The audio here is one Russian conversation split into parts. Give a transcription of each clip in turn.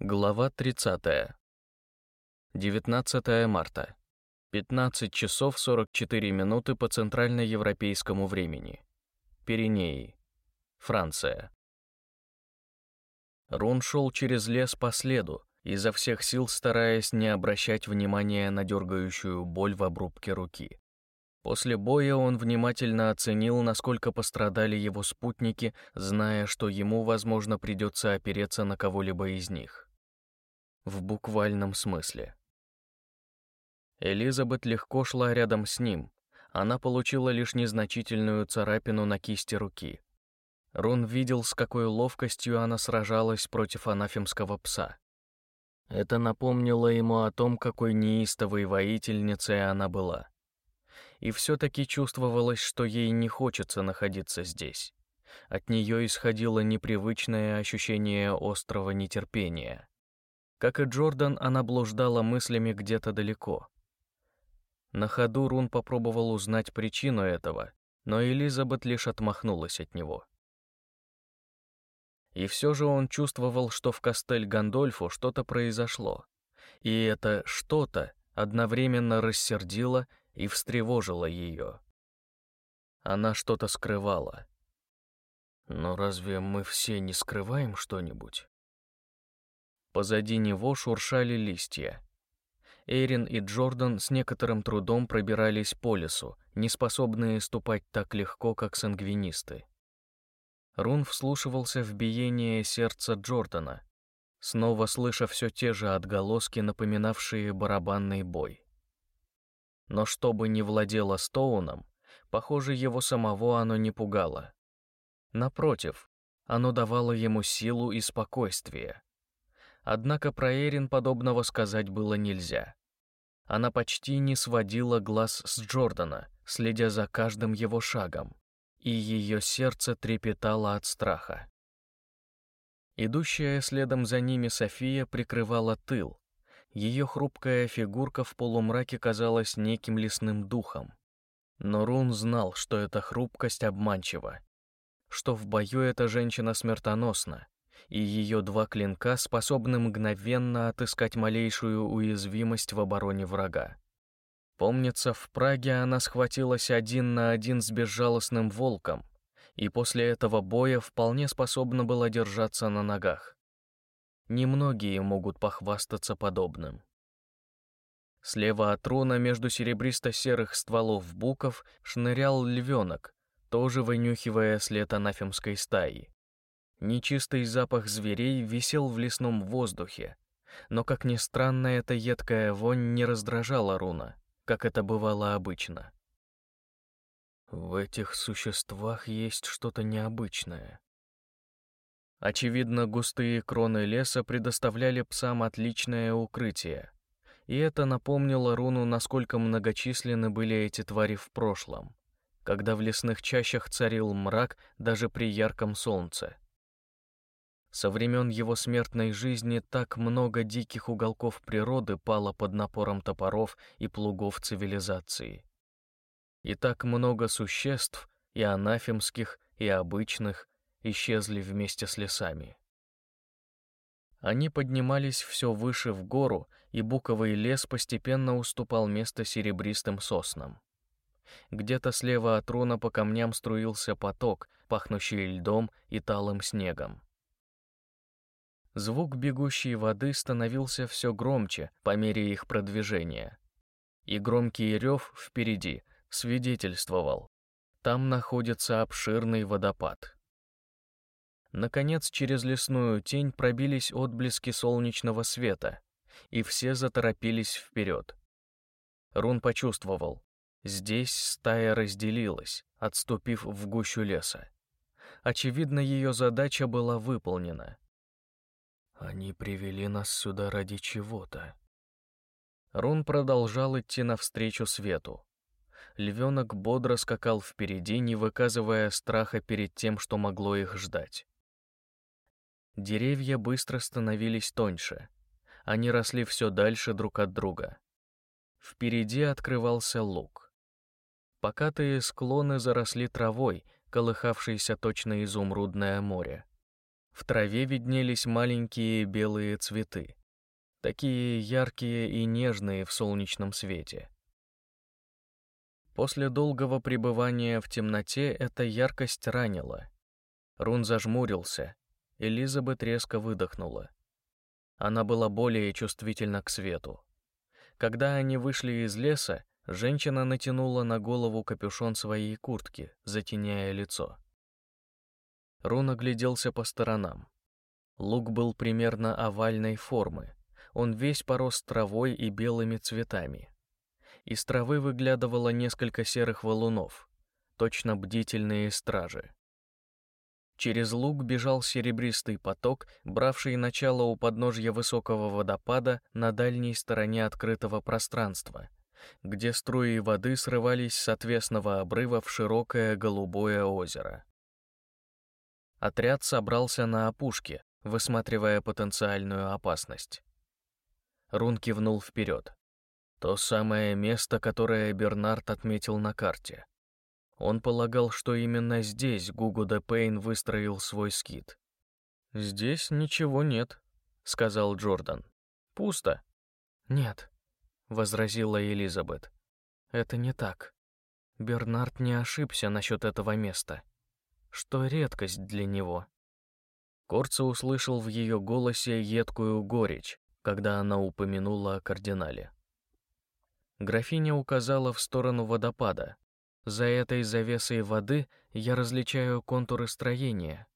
Глава 30. 19 марта. 15 часов 44 минуты по центральноевропейскому времени. Пиренеи. Франция. Рун шел через лес по следу, изо всех сил стараясь не обращать внимания на дергающую боль в обрубке руки. После боя он внимательно оценил, насколько пострадали его спутники, зная, что ему, возможно, придется опереться на кого-либо из них в буквальном смысле. Элизабет легко шла рядом с ним. Она получила лишь незначительную царапину на кисти руки. Рун видел, с какой ловкостью она сражалась против анафемского пса. Это напомнило ему о том, какой неистовой воительницей она была. И все-таки чувствовалось, что ей не хочется находиться здесь. От нее исходило непривычное ощущение острого нетерпения. Как и Джордан, она блуждала мыслями где-то далеко. На ходу Рун попробовал узнать причину этого, но Элизабет лишь отмахнулась от него. И все же он чувствовал, что в Кастель Гандольфу что-то произошло. И это что-то одновременно рассердило и встревожило ее. Она что-то скрывала. Но разве мы все не скрываем что-нибудь? Позади него шуршали листья. Эрин и Джордан с некоторым трудом пробирались по лесу, не способные ступать так легко, как сангвинисты. Рун вслушивался в биение сердца Джордана, снова слыша все те же отголоски, напоминавшие барабанный бой. Но что бы ни владело Стоуном, похоже, его самого оно не пугало. Напротив, оно давало ему силу и спокойствие. Однако про Эрин подобного сказать было нельзя. Она почти не сводила глаз с Джордана, следя за каждым его шагом, и ее сердце трепетало от страха. Идущая следом за ними София прикрывала тыл. Ее хрупкая фигурка в полумраке казалась неким лесным духом. Но Рун знал, что эта хрупкость обманчива, что в бою эта женщина смертоносна, и ее два клинка способны мгновенно отыскать малейшую уязвимость в обороне врага. Помнится, в Праге она схватилась один на один с безжалостным волком, и после этого боя вполне способна была держаться на ногах. Немногие могут похвастаться подобным. Слева от трона между серебристо-серых стволов буков шнырял львенок, тоже вынюхивая след анафемской стаи. Нечистый запах зверей висел в лесном воздухе, но, как ни странно, эта едкая вонь не раздражала Руна, как это бывало обычно. В этих существах есть что-то необычное. Очевидно, густые кроны леса предоставляли псам отличное укрытие, и это напомнило Руну, насколько многочисленны были эти твари в прошлом, когда в лесных чащах царил мрак даже при ярком солнце. Со времен его смертной жизни так много диких уголков природы пало под напором топоров и плугов цивилизации. И так много существ, и анафемских, и обычных, исчезли вместе с лесами. Они поднимались все выше в гору, и буковый лес постепенно уступал место серебристым соснам. Где-то слева от трона по камням струился поток, пахнущий льдом и талым снегом. Звук бегущей воды становился все громче по мере их продвижения. И громкий рев впереди свидетельствовал. Там находится обширный водопад. Наконец, через лесную тень пробились отблески солнечного света, и все заторопились вперед. Рун почувствовал. Здесь стая разделилась, отступив в гущу леса. Очевидно, ее задача была выполнена — они привели нас сюда ради чего-то. Рун продолжал идти навстречу свету. Львенок бодро скакал впереди, не выказывая страха перед тем, что могло их ждать. Деревья быстро становились тоньше. Они росли все дальше друг от друга. Впереди открывался луг. Покатые склоны заросли травой, колыхавшейся точно изумрудное море. В траве виднелись маленькие белые цветы, такие яркие и нежные в солнечном свете. После долгого пребывания в темноте эта яркость ранила. Рун зажмурился, Элизабет резко выдохнула. Она была более чувствительна к свету. Когда они вышли из леса, женщина натянула на голову капюшон своей куртки, затеняя лицо. Рун огляделся по сторонам. Луг был примерно овальной формы. Он весь порос травой и белыми цветами. Из травы выглядывало несколько серых валунов, точно бдительные стражи. Через луг бежал серебристый поток, бравший начало у подножья высокого водопада на дальней стороне открытого пространства, где струи воды срывались с отвесного обрыва в широкое голубое озеро. Отряд собрался на опушке, высматривая потенциальную опасность. Рун кивнул вперед. То самое место, которое Бернард отметил на карте. Он полагал, что именно здесь Гугу де Пейн выстроил свой скит. «Здесь ничего нет», — сказал Джордан. «Пусто». «Нет», — возразила Элизабет. «Это не так. Бернард не ошибся насчет этого места что редкость для него. Корца услышал в ее голосе едкую горечь, когда она упомянула о кардинале. Графиня указала в сторону водопада. За этой завесой воды я различаю контуры строения.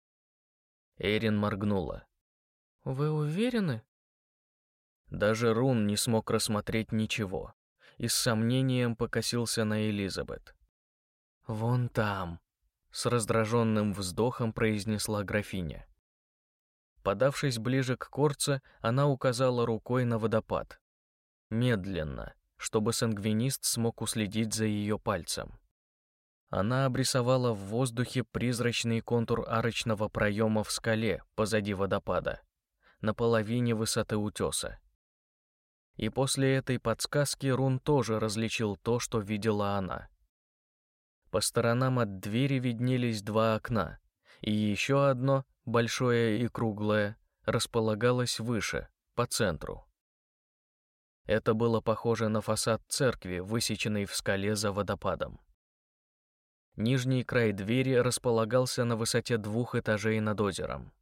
Эрин моргнула. «Вы уверены?» Даже Рун не смог рассмотреть ничего и с сомнением покосился на Элизабет. «Вон там», с раздраженным вздохом произнесла графиня. Подавшись ближе к корце, она указала рукой на водопад. Медленно, чтобы сангвинист смог уследить за ее пальцем. Она обрисовала в воздухе призрачный контур арочного проема в скале позади водопада, на половине высоты утеса. И после этой подсказки Рун тоже различил то, что видела она. По сторонам от двери виднелись два окна, и еще одно, большое и круглое, располагалось выше, по центру. Это было похоже на фасад церкви, высеченный в скале за водопадом. Нижний край двери располагался на высоте двух этажей над озером.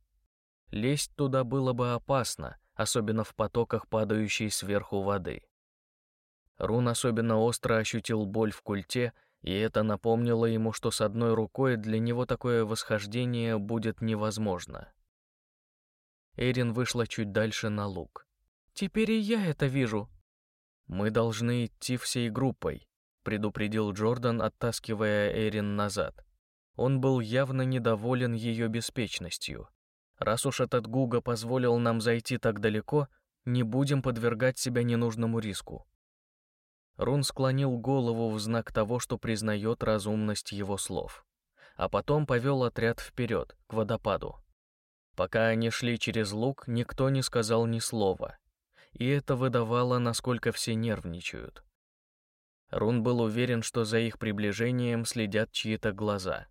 Лезть туда было бы опасно, особенно в потоках падающей сверху воды. Рун особенно остро ощутил боль в культе и это напомнило ему, что с одной рукой для него такое восхождение будет невозможно. Эрин вышла чуть дальше на луг. «Теперь и я это вижу». «Мы должны идти всей группой», — предупредил Джордан, оттаскивая Эрин назад. Он был явно недоволен ее беспечностью. «Раз уж этот Гуга позволил нам зайти так далеко, не будем подвергать себя ненужному риску. Рун склонил голову в знак того, что признает разумность его слов, а потом повел отряд вперед, к водопаду. Пока они шли через луг, никто не сказал ни слова, и это выдавало, насколько все нервничают. Рун был уверен, что за их приближением следят чьи-то глаза.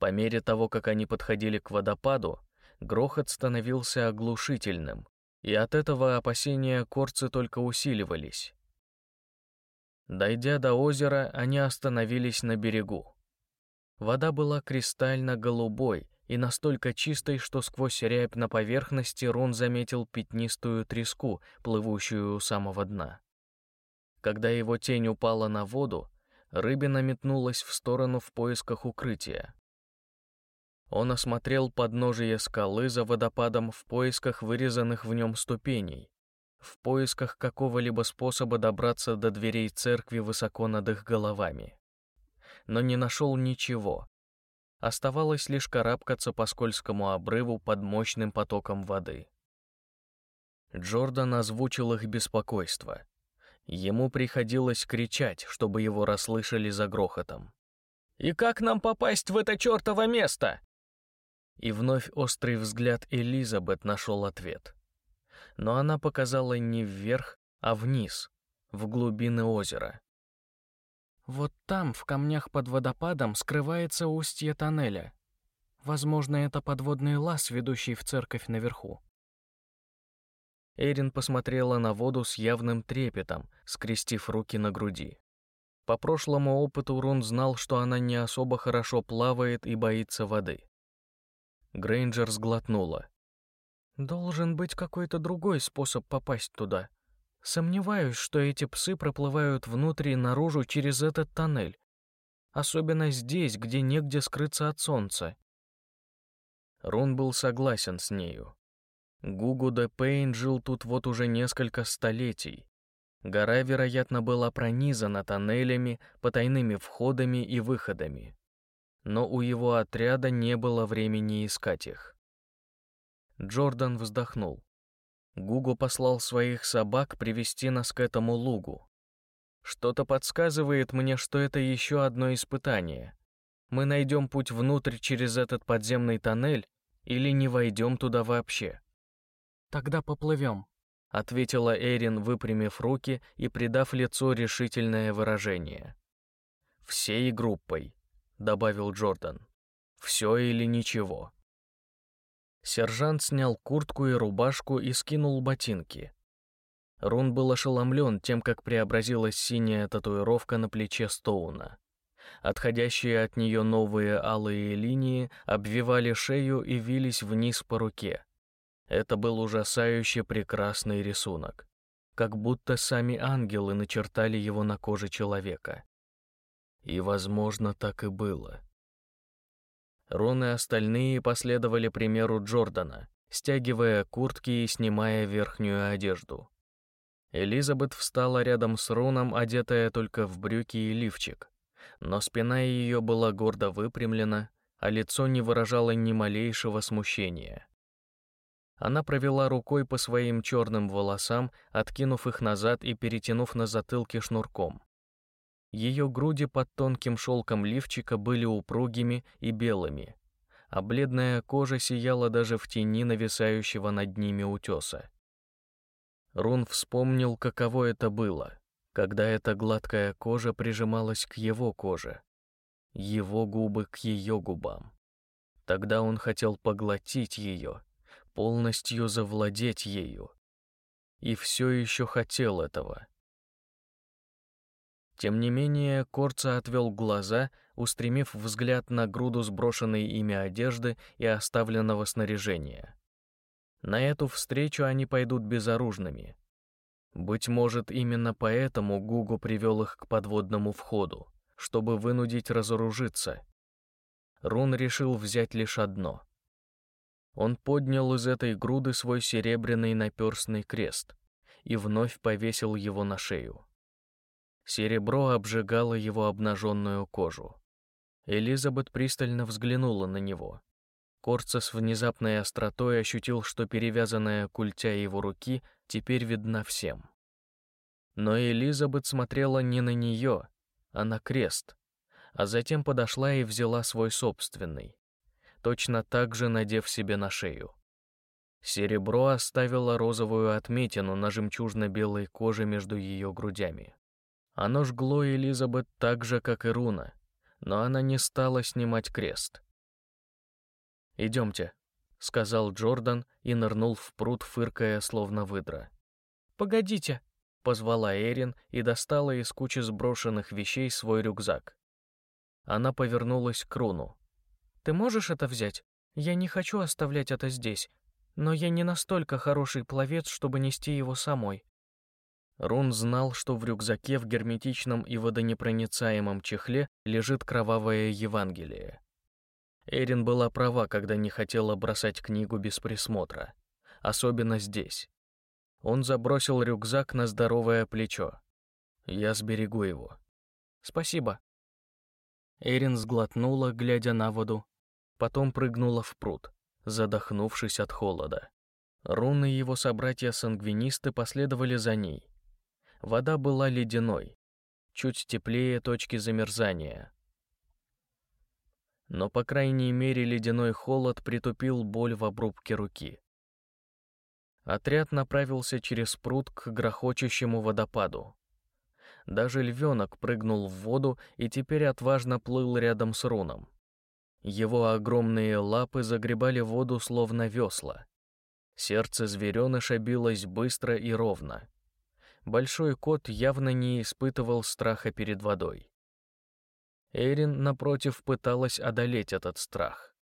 По мере того, как они подходили к водопаду, грохот становился оглушительным, и от этого опасения корцы только усиливались. Дойдя до озера, они остановились на берегу. Вода была кристально-голубой и настолько чистой, что сквозь рябь на поверхности Рон заметил пятнистую треску, плывущую у самого дна. Когда его тень упала на воду, рыбина метнулась в сторону в поисках укрытия. Он осмотрел подножие скалы за водопадом в поисках вырезанных в нем ступеней, в поисках какого-либо способа добраться до дверей церкви высоко над их головами. Но не нашел ничего. Оставалось лишь карабкаться по скользкому обрыву под мощным потоком воды. Джордан озвучил их беспокойство. Ему приходилось кричать, чтобы его расслышали за грохотом. «И как нам попасть в это чертово место?» И вновь острый взгляд Элизабет нашел ответ но она показала не вверх, а вниз, в глубины озера. Вот там, в камнях под водопадом, скрывается устье тоннеля. Возможно, это подводный лаз, ведущий в церковь наверху. Эрин посмотрела на воду с явным трепетом, скрестив руки на груди. По прошлому опыту Рун знал, что она не особо хорошо плавает и боится воды. Грейнджер сглотнула. «Должен быть какой-то другой способ попасть туда. Сомневаюсь, что эти псы проплывают внутрь и наружу через этот тоннель. Особенно здесь, где негде скрыться от солнца». Рун был согласен с нею. Гугу де Пейн жил тут вот уже несколько столетий. Гора, вероятно, была пронизана тоннелями, потайными входами и выходами. Но у его отряда не было времени искать их. Джордан вздохнул. Гугу послал своих собак привести нас к этому лугу. Что-то подсказывает мне, что это еще одно испытание. Мы найдем путь внутрь через этот подземный тоннель или не войдем туда вообще. «Тогда поплывем», — ответила Эрин, выпрямив руки и придав лицу решительное выражение. «Всей группой», — добавил Джордан. «Все или ничего». Сержант снял куртку и рубашку и скинул ботинки. Рун был ошеломлен тем, как преобразилась синяя татуировка на плече Стоуна. Отходящие от нее новые алые линии обвивали шею и вились вниз по руке. Это был ужасающе прекрасный рисунок, как будто сами ангелы начертали его на коже человека. И, возможно, так и было. Рон и остальные последовали примеру Джордана, стягивая куртки и снимая верхнюю одежду. Элизабет встала рядом с Роном, одетая только в брюки и лифчик, но спина ее была гордо выпрямлена, а лицо не выражало ни малейшего смущения. Она провела рукой по своим черным волосам, откинув их назад и перетянув на затылке шнурком. Ее груди под тонким шелком лифчика были упругими и белыми, а бледная кожа сияла даже в тени нависающего над ними утеса. Рун вспомнил, каково это было, когда эта гладкая кожа прижималась к его коже, его губы к ее губам. Тогда он хотел поглотить ее, полностью завладеть ею. И все еще хотел этого. Тем не менее, Корца отвел глаза, устремив взгляд на груду сброшенной ими одежды и оставленного снаряжения. На эту встречу они пойдут безоружными. Быть может, именно поэтому Гугу привел их к подводному входу, чтобы вынудить разоружиться. Рун решил взять лишь одно — он поднял из этой груды свой серебряный наперстный крест и вновь повесил его на шею. Серебро обжигало его обнаженную кожу. Элизабет пристально взглянула на него. Корца с внезапной остротой ощутил, что перевязанная культя его руки теперь видна всем. Но Элизабет смотрела не на нее, а на крест, а затем подошла и взяла свой собственный точно так же надев себе на шею. Серебро оставило розовую отметину на жемчужно-белой коже между ее грудями. Оно жгло Элизабет так же, как и руна, но она не стала снимать крест. «Идемте», — сказал Джордан и нырнул в пруд, фыркая, словно выдра. «Погодите», — позвала Эрин и достала из кучи сброшенных вещей свой рюкзак. Она повернулась к руну. Ты можешь это взять? Я не хочу оставлять это здесь, но я не настолько хороший пловец, чтобы нести его самой». Рун знал, что в рюкзаке в герметичном и водонепроницаемом чехле лежит кровавое Евангелие. Эрин была права, когда не хотела бросать книгу без присмотра, особенно здесь. Он забросил рюкзак на здоровое плечо. «Я сберегу его». «Спасибо». Эрин сглотнула, глядя на воду, потом прыгнула в пруд, задохнувшись от холода. Рун и его собратья-сангвинисты последовали за ней. Вода была ледяной, чуть теплее точки замерзания. Но, по крайней мере, ледяной холод притупил боль в обрубке руки. Отряд направился через пруд к грохочущему водопаду. Даже львенок прыгнул в воду и теперь отважно плыл рядом с руном. Его огромные лапы загребали воду словно весла. Сердце звереныша билось быстро и ровно. Большой кот явно не испытывал страха перед водой. Эрин, напротив, пыталась одолеть этот страх.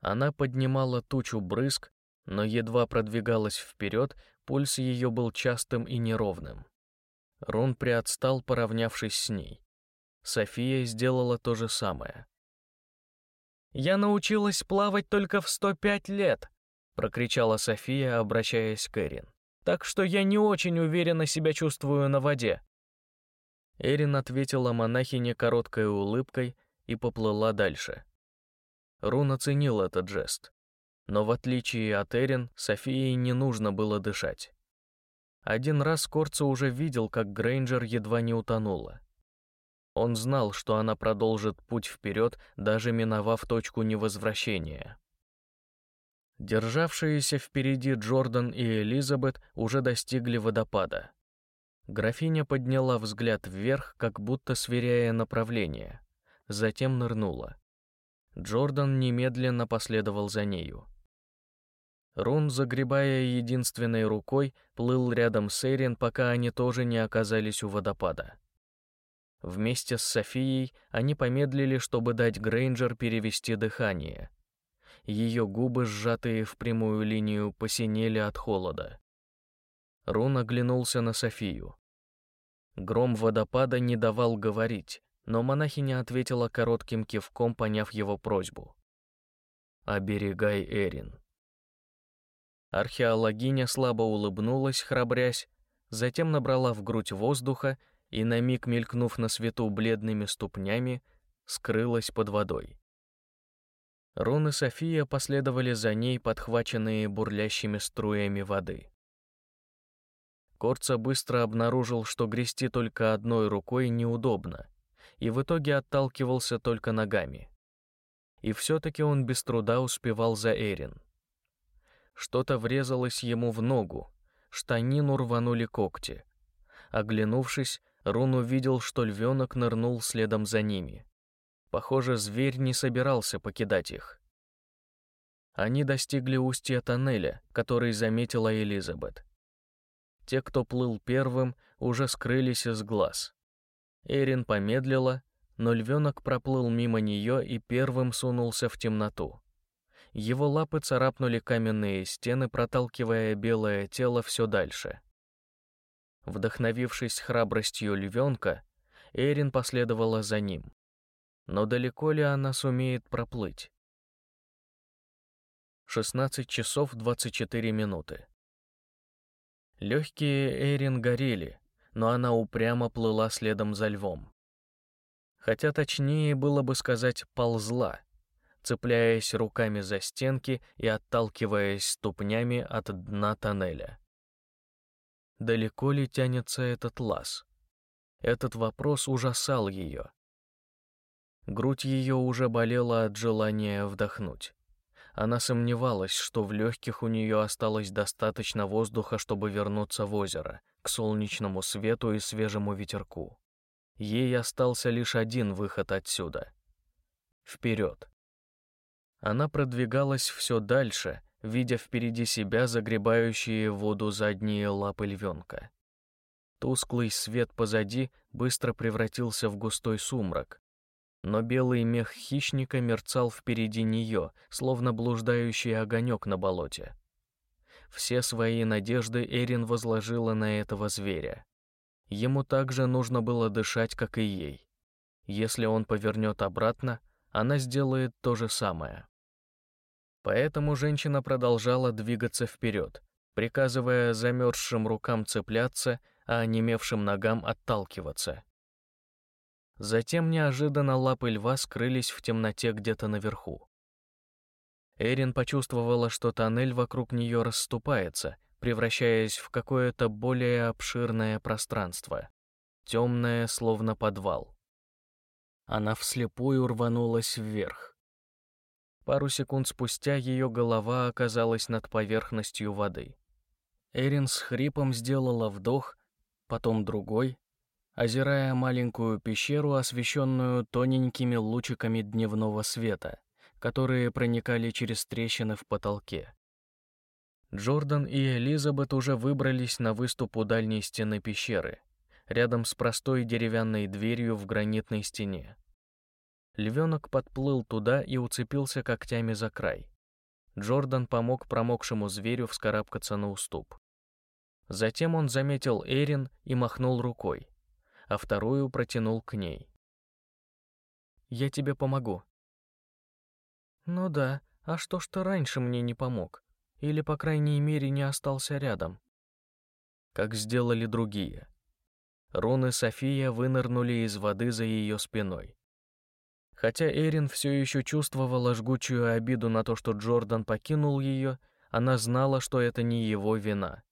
Она поднимала тучу брызг, но едва продвигалась вперед, пульс ее был частым и неровным. Рон приотстал, поравнявшись с ней. София сделала то же самое. «Я научилась плавать только в 105 лет», — прокричала София, обращаясь к Эрин. «Так что я не очень уверенно себя чувствую на воде». Эрин ответила монахине короткой улыбкой и поплыла дальше. Рун оценил этот жест. Но в отличие от Эрин, Софии не нужно было дышать. Один раз Корца уже видел, как Грейнджер едва не утонула. Он знал, что она продолжит путь вперед, даже миновав точку невозвращения. Державшиеся впереди Джордан и Элизабет уже достигли водопада. Графиня подняла взгляд вверх, как будто сверяя направление, затем нырнула. Джордан немедленно последовал за нею. Рун, загребая единственной рукой, плыл рядом с Эрин, пока они тоже не оказались у водопада. Вместе с Софией они помедлили, чтобы дать Грейнджер перевести дыхание. Ее губы, сжатые в прямую линию, посинели от холода. Рун оглянулся на Софию. Гром водопада не давал говорить, но монахиня ответила коротким кивком, поняв его просьбу. «Оберегай Эрин». Археологиня слабо улыбнулась, храбрясь, затем набрала в грудь воздуха и, на миг мелькнув на свету бледными ступнями, скрылась под водой. Рон и София последовали за ней, подхваченные бурлящими струями воды. Корца быстро обнаружил, что грести только одной рукой неудобно, и в итоге отталкивался только ногами. И все-таки он без труда успевал за Эрин. Что-то врезалось ему в ногу, штанину рванули когти. Оглянувшись, Рун увидел, что львенок нырнул следом за ними. Похоже, зверь не собирался покидать их. Они достигли устья тоннеля, который заметила Элизабет. Те, кто плыл первым, уже скрылись из глаз. Эрин помедлила, но львенок проплыл мимо нее и первым сунулся в темноту. Его лапы царапнули каменные стены, проталкивая белое тело все дальше. Вдохновившись храбростью львенка, Эрин последовала за ним. Но далеко ли она сумеет проплыть? 16 часов 24 минуты. Легкие Эрин горели, но она упрямо плыла следом за львом. Хотя точнее было бы сказать «ползла», цепляясь руками за стенки и отталкиваясь ступнями от дна тоннеля. Далеко ли тянется этот лаз? Этот вопрос ужасал ее. Грудь ее уже болела от желания вдохнуть. Она сомневалась, что в легких у нее осталось достаточно воздуха, чтобы вернуться в озеро, к солнечному свету и свежему ветерку. Ей остался лишь один выход отсюда. Вперед. Она продвигалась все дальше, видя впереди себя загребающие воду задние лапы львенка. Тусклый свет позади быстро превратился в густой сумрак, но белый мех хищника мерцал впереди нее, словно блуждающий огонек на болоте. Все свои надежды Эрин возложила на этого зверя. Ему также нужно было дышать, как и ей. Если он повернет обратно, она сделает то же самое. Поэтому женщина продолжала двигаться вперед, приказывая замерзшим рукам цепляться, а онемевшим ногам отталкиваться. Затем неожиданно лапы льва скрылись в темноте где-то наверху. Эрин почувствовала, что тоннель вокруг нее расступается, превращаясь в какое-то более обширное пространство, темное, словно подвал. Она вслепую рванулась вверх. Пару секунд спустя ее голова оказалась над поверхностью воды. Эрин с хрипом сделала вдох, потом другой, озирая маленькую пещеру, освещенную тоненькими лучиками дневного света, которые проникали через трещины в потолке. Джордан и Элизабет уже выбрались на выступ у дальней стены пещеры, рядом с простой деревянной дверью в гранитной стене. Львенок подплыл туда и уцепился когтями за край. Джордан помог промокшему зверю вскарабкаться на уступ. Затем он заметил Эрин и махнул рукой, а вторую протянул к ней. «Я тебе помогу». «Ну да, а что ж ты раньше мне не помог? Или, по крайней мере, не остался рядом?» Как сделали другие. Рун и София вынырнули из воды за ее спиной. Хотя Эрин все еще чувствовала жгучую обиду на то, что Джордан покинул ее, она знала, что это не его вина.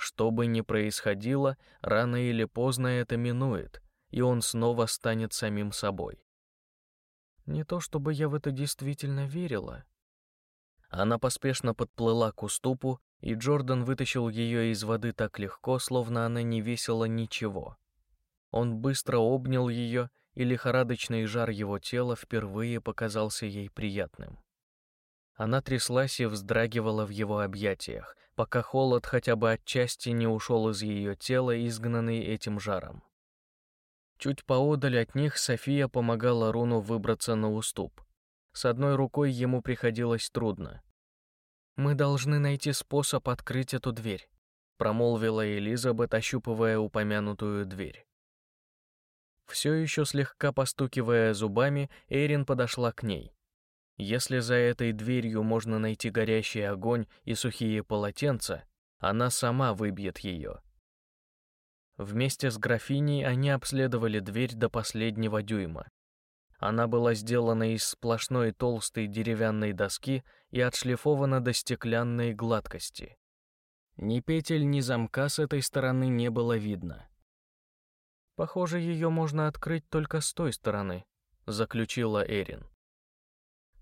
Что бы ни происходило, рано или поздно это минует, и он снова станет самим собой. Не то чтобы я в это действительно верила. Она поспешно подплыла к уступу, и Джордан вытащил ее из воды так легко, словно она не весила ничего. Он быстро обнял ее и лихорадочный жар его тела впервые показался ей приятным. Она тряслась и вздрагивала в его объятиях, пока холод хотя бы отчасти не ушел из ее тела, изгнанный этим жаром. Чуть поодаль от них София помогала Руну выбраться на уступ. С одной рукой ему приходилось трудно. «Мы должны найти способ открыть эту дверь», промолвила Элизабет, ощупывая упомянутую дверь. Все еще слегка постукивая зубами, Эрин подошла к ней. Если за этой дверью можно найти горящий огонь и сухие полотенца, она сама выбьет ее. Вместе с графиней они обследовали дверь до последнего дюйма. Она была сделана из сплошной толстой деревянной доски и отшлифована до стеклянной гладкости. Ни петель, ни замка с этой стороны не было видно. Похоже, ее можно открыть только с той стороны, заключила Эрин.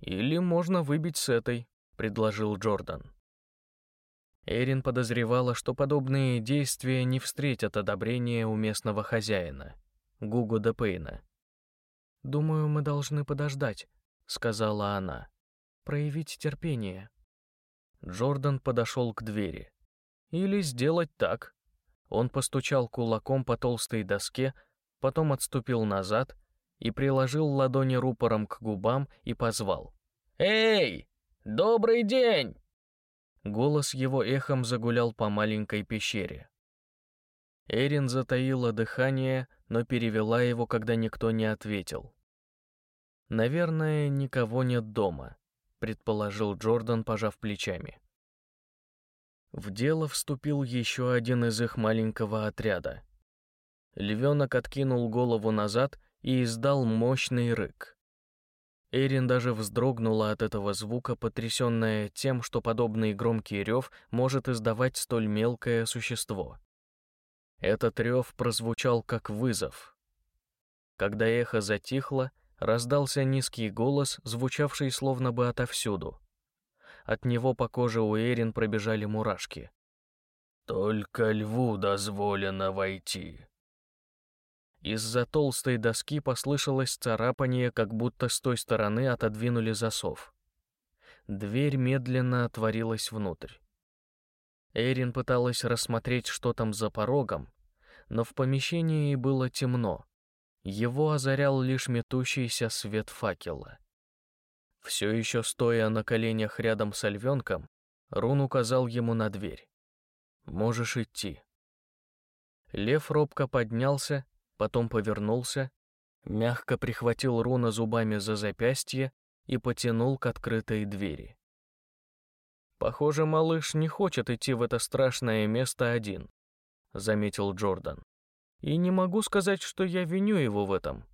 Или можно выбить с этой, предложил Джордан. Эрин подозревала, что подобные действия не встретят одобрения у местного хозяина, Гугу де Пейна. «Думаю, мы должны подождать», — сказала она. «Проявить терпение». Джордан подошел к двери. «Или сделать так, он постучал кулаком по толстой доске, потом отступил назад и приложил ладони рупором к губам и позвал. «Эй, добрый день!» Голос его эхом загулял по маленькой пещере. Эрин затаила дыхание, но перевела его, когда никто не ответил. «Наверное, никого нет дома», — предположил Джордан, пожав плечами. В дело вступил еще один из их маленького отряда. Львенок откинул голову назад и издал мощный рык. Эрин даже вздрогнула от этого звука, потрясенная тем, что подобный громкий рев может издавать столь мелкое существо. Этот рев прозвучал как вызов. Когда эхо затихло, раздался низкий голос, звучавший словно бы отовсюду. От него по коже у Эрин пробежали мурашки. «Только льву дозволено войти». Из-за толстой доски послышалось царапание, как будто с той стороны отодвинули засов. Дверь медленно отворилась внутрь. Эрин пыталась рассмотреть, что там за порогом, но в помещении было темно. Его озарял лишь метущийся свет факела. Все еще стоя на коленях рядом с львенком, Рун указал ему на дверь. «Можешь идти». Лев робко поднялся, потом повернулся, мягко прихватил Руна зубами за запястье и потянул к открытой двери. «Похоже, малыш не хочет идти в это страшное место один», — заметил Джордан. «И не могу сказать, что я виню его в этом».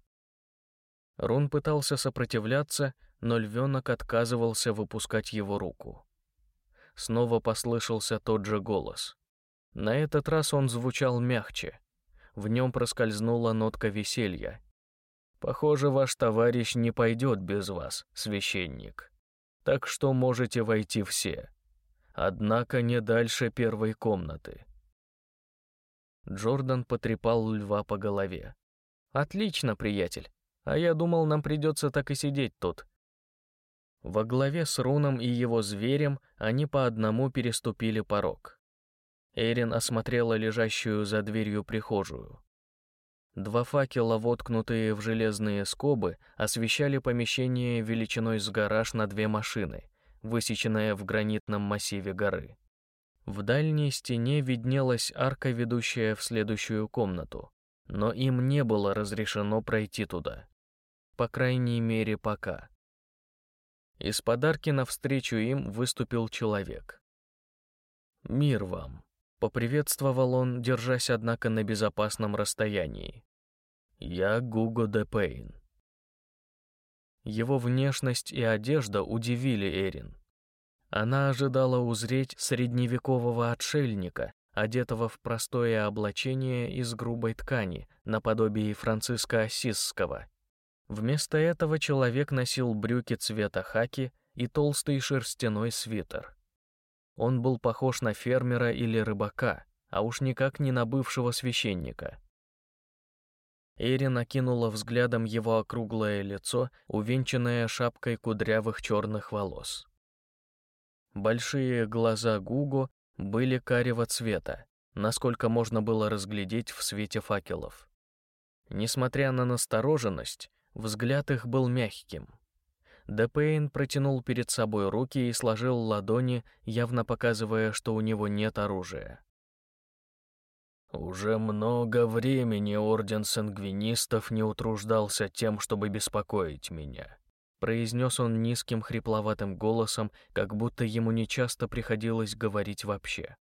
Рун пытался сопротивляться, но львенок отказывался выпускать его руку. Снова послышался тот же голос. На этот раз он звучал мягче. В нем проскользнула нотка веселья. «Похоже, ваш товарищ не пойдет без вас, священник. Так что можете войти все. Однако не дальше первой комнаты». Джордан потрепал льва по голове. «Отлично, приятель. А я думал, нам придется так и сидеть тут, Во главе с Руном и его зверем они по одному переступили порог. Эрин осмотрела лежащую за дверью прихожую. Два факела, воткнутые в железные скобы, освещали помещение величиной с гараж на две машины, высеченное в гранитном массиве горы. В дальней стене виднелась арка, ведущая в следующую комнату, но им не было разрешено пройти туда. По крайней мере, пока. Из подарки навстречу им выступил человек. «Мир вам!» Поприветствовал он, держась, однако, на безопасном расстоянии. «Я Гуго де Пейн». Его внешность и одежда удивили Эрин. Она ожидала узреть средневекового отшельника, одетого в простое облачение из грубой ткани, наподобие Франциска Осисского. Вместо этого человек носил брюки цвета хаки и толстый шерстяной свитер. Он был похож на фермера или рыбака, а уж никак не на бывшего священника. Эри накинула взглядом его округлое лицо, увенчанное шапкой кудрявых черных волос. Большие глаза Гуго были карего цвета, насколько можно было разглядеть в свете факелов. Несмотря на настороженность, взгляд их был мягким. Депейн протянул перед собой руки и сложил ладони, явно показывая, что у него нет оружия. Уже много времени Орден Сангвинистов не утруждался тем, чтобы беспокоить меня. Произнес он низким хрипловатым голосом, как будто ему нечасто приходилось говорить вообще.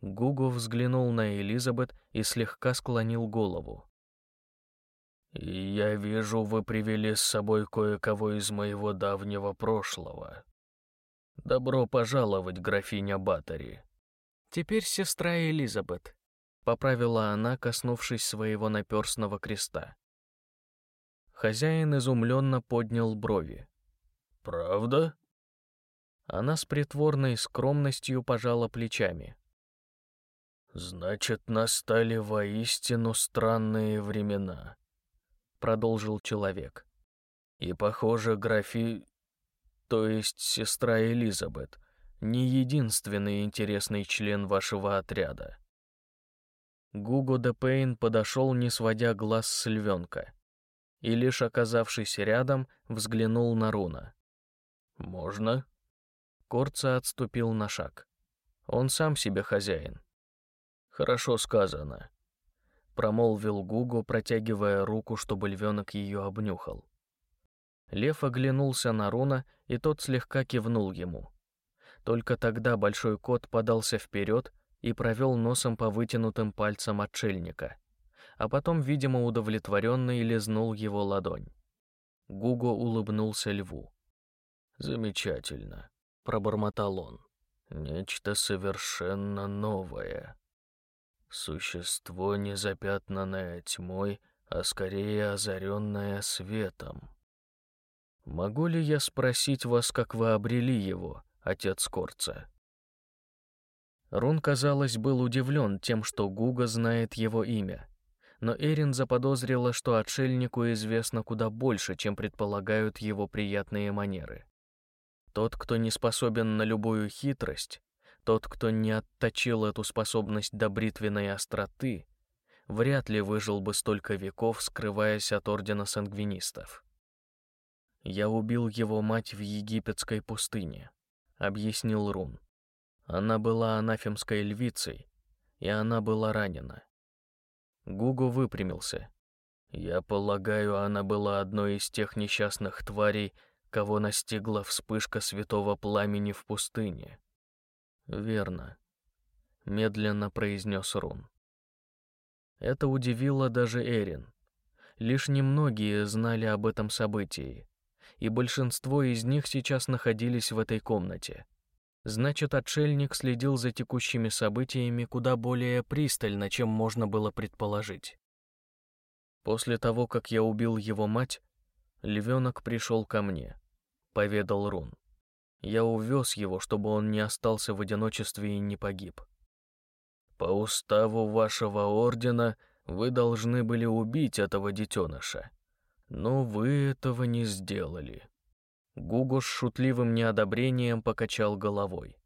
Гуго взглянул на Элизабет и слегка склонил голову. «Я вижу, вы привели с собой кое-кого из моего давнего прошлого. Добро пожаловать, графиня Баттери». «Теперь сестра Элизабет», — поправила она, коснувшись своего наперстного креста. Хозяин изумленно поднял брови. «Правда?» Она с притворной скромностью пожала плечами. «Значит, настали воистину странные времена», продолжил человек. И, похоже, графи, то есть сестра Элизабет, не единственный интересный член вашего отряда. Гуго де Пейн подошел, не сводя глаз с львенка, и лишь оказавшись рядом, взглянул на Руна. «Можно?» Корца отступил на шаг. Он сам себе хозяин. «Хорошо сказано промолвил Гугу, протягивая руку, чтобы львенок ее обнюхал. Лев оглянулся на Руна, и тот слегка кивнул ему. Только тогда большой кот подался вперед и провел носом по вытянутым пальцам отшельника, а потом, видимо, удовлетворенный лизнул его ладонь. Гуго улыбнулся льву. «Замечательно», — пробормотал он. «Нечто совершенно новое». Существо, не запятнанное тьмой, а скорее озаренное светом. Могу ли я спросить вас, как вы обрели его, отец Корца? Рун, казалось, был удивлен тем, что Гуга знает его имя. Но Эрин заподозрила, что отшельнику известно куда больше, чем предполагают его приятные манеры. Тот, кто не способен на любую хитрость, тот, кто не отточил эту способность до бритвенной остроты, вряд ли выжил бы столько веков, скрываясь от ордена сангвинистов. «Я убил его мать в египетской пустыне», — объяснил Рун. Она была анафемской львицей, и она была ранена. Гугу выпрямился. «Я полагаю, она была одной из тех несчастных тварей, кого настигла вспышка святого пламени в пустыне», «Верно», — медленно произнес Рун. Это удивило даже Эрин. Лишь немногие знали об этом событии, и большинство из них сейчас находились в этой комнате. Значит, отшельник следил за текущими событиями куда более пристально, чем можно было предположить. После того, как я убил его мать, львенок пришел ко мне, поведал Рун. Я увез его, чтобы он не остался в одиночестве и не погиб. По уставу вашего ордена вы должны были убить этого детеныша, но вы этого не сделали. Гуго с шутливым неодобрением покачал головой.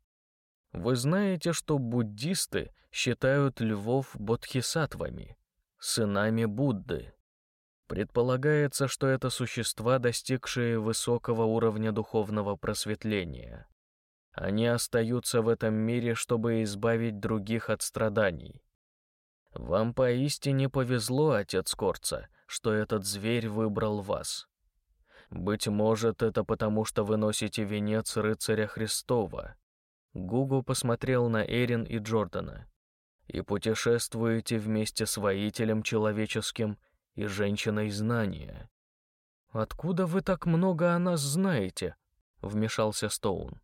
Вы знаете, что буддисты считают львов бодхисаттвами, сынами Будды. Предполагается, что это существа, достигшие высокого уровня духовного просветления. Они остаются в этом мире, чтобы избавить других от страданий. Вам поистине повезло, отец Корца, что этот зверь выбрал вас. Быть может, это потому, что вы носите венец рыцаря Христова. Гугу посмотрел на Эрин и Джордана. И путешествуете вместе с воителем человеческим и женщиной знания. «Откуда вы так много о нас знаете?» — вмешался Стоун.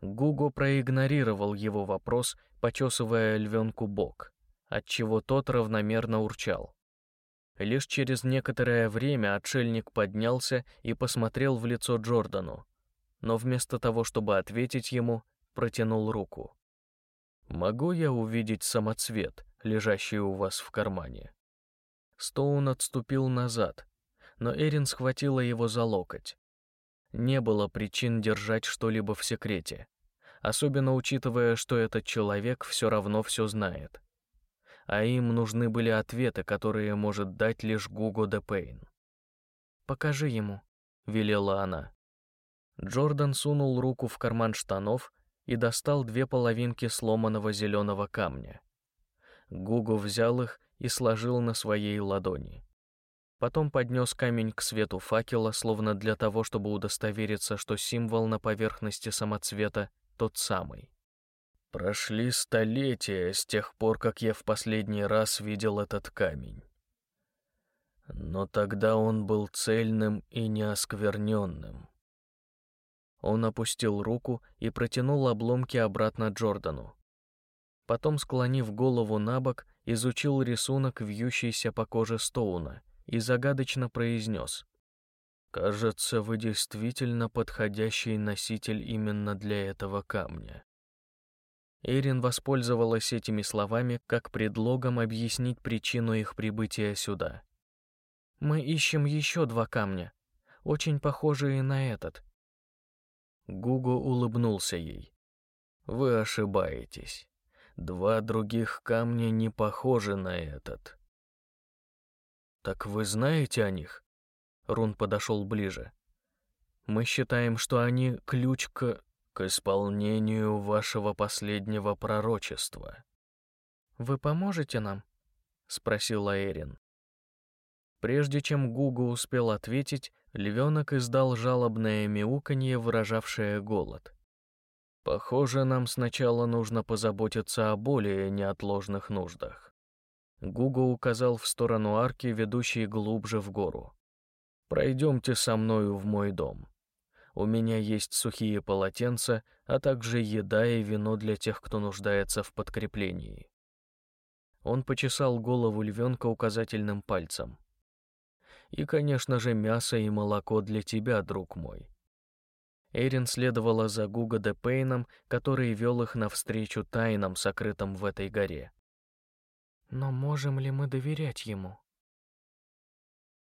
Гуго проигнорировал его вопрос, почесывая львенку бок, отчего тот равномерно урчал. Лишь через некоторое время отшельник поднялся и посмотрел в лицо Джордану, но вместо того, чтобы ответить ему, протянул руку. «Могу я увидеть самоцвет, лежащий у вас в кармане?» Стоун отступил назад, но Эрин схватила его за локоть. Не было причин держать что-либо в секрете, особенно учитывая, что этот человек все равно все знает а им нужны были ответы, которые может дать лишь Гуго де Пейн. «Покажи ему», — велела она. Джордан сунул руку в карман штанов и достал две половинки сломанного зеленого камня. Гуго взял их и сложил на своей ладони. Потом поднес камень к свету факела, словно для того, чтобы удостовериться, что символ на поверхности самоцвета тот самый. Прошли столетия с тех пор, как я в последний раз видел этот камень. Но тогда он был цельным и неоскверненным. Он опустил руку и протянул обломки обратно Джордану. Потом, склонив голову на бок, изучил рисунок, вьющийся по коже Стоуна, и загадочно произнес. «Кажется, вы действительно подходящий носитель именно для этого камня». Эрин воспользовалась этими словами как предлогом объяснить причину их прибытия сюда. «Мы ищем еще два камня, очень похожие на этот». Гуго улыбнулся ей. «Вы ошибаетесь. Два других камня не похожи на этот». «Так вы знаете о них?» Рун подошел ближе. «Мы считаем, что они ключ к...» к исполнению вашего последнего пророчества. Вы поможете нам? спросила Эрин. Прежде чем Гугу успел ответить, львенок издал жалобное мяуканье, выражавшее голод. Похоже, нам сначала нужно позаботиться о более неотложных нуждах. Гугу указал в сторону арки, ведущей глубже в гору. Пройдемте со мною в мой дом. У меня есть сухие полотенца, а также еда и вино для тех, кто нуждается в подкреплении. Он почесал голову львенка указательным пальцем. И, конечно же, мясо и молоко для тебя, друг мой. Эрин следовала за Гуго де Пейном, который вел их навстречу тайнам, сокрытым в этой горе. «Но можем ли мы доверять ему?»